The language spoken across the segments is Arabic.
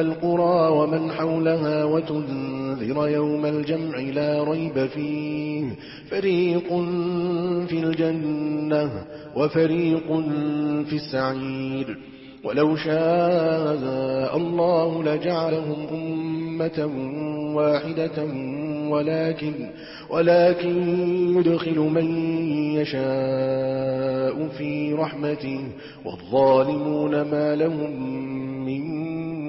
القرى ومن حولها وتنذر يوم الجمع لا ريب فيه. فريق في الجنة وفريق في السعير. ولو شاء الله لجعلهم أمة واحدة ولكن ولكن يدخل من يشاء في رحمته. والظالمون ما لهم من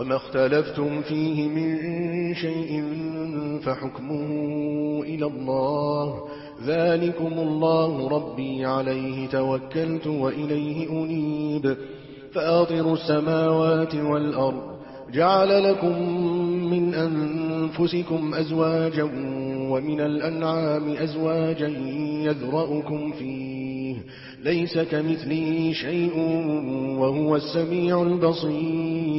وما اختلفتم فيه من شيء فحكمه إلى الله. ذلكم الله ربي عليه توكلت وإليه أنيب. فآطر السماوات والأرض جعل لكم من أنفسكم أزواجا ومن الأنعام أزواجا يذرأكم فيه. ليس كمثله شيء وهو السميع البصير.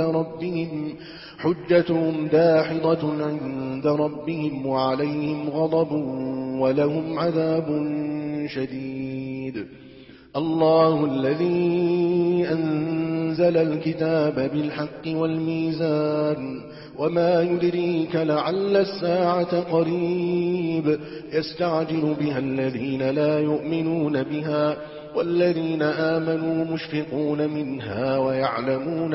ربهم حجتهم داحضة عند ربهم وعليهم غضب ولهم عذاب شديد. الله الذي أنزل الكتاب بالحق والميزان وما يدريك لعل الساعة قريب يستعجل بها الذين لا يؤمنون بها والذين آمنوا مشفقون منها ويعلمون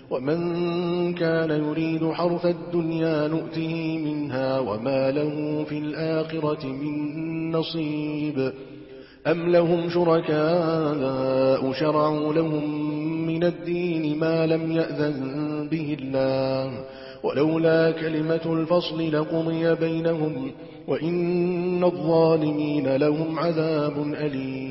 ومن كان يريد حرث الدنيا نؤته منها وما له في الآخرة من نصيب. أم لهم شركاء شرعوا لهم من الدين ما لم يأذن به الله. ولولا كلمة الفصل لقضي بينهم وإن الظالمين لهم عذاب أليم.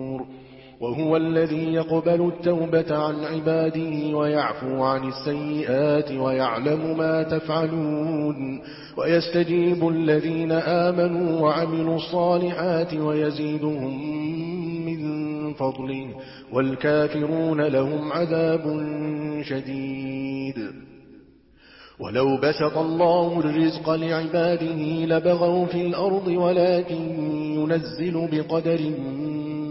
وهو الذي يقبل التوبة عن عباده ويعفو عن السيئات ويعلم ما تفعلون ويستجيب الذين آمنوا وعملوا الصالحات ويزيدهم من فضله والكافرون لهم عذاب شديد. ولو بسط الله الرزق لعباده لبغوا في الأرض ولكن ينزل بقدر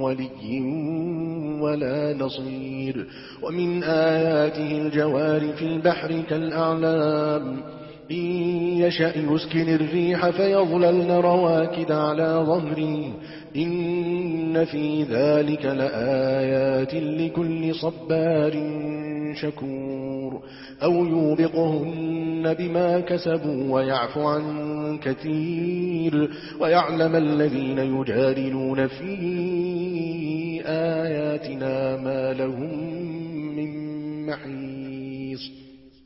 ولي ولا نصير. ومن آياته الجوار في البحر كالأعلام. إن يشأ يسكن الريح فيظللن رواكد على ظهره. إن في ذلك لآيات لكل صبار شكور. أو يوبقهن بما كسبوا ويعفو عن كثير. ويعلم الذين يجادلون في آياتنا ما لهم من محيص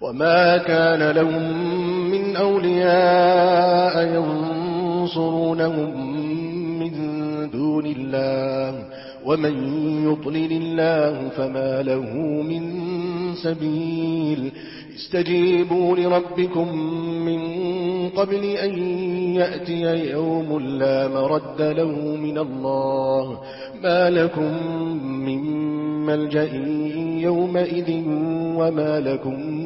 وما كان لهم من أولياء ينصرونهم من دون الله ومن يطلل الله فما له من سبيل استجيبوا لربكم من قبل أن يأتي يوم لا مرد له من الله ما لكم من ملجأ يومئذ وما لكم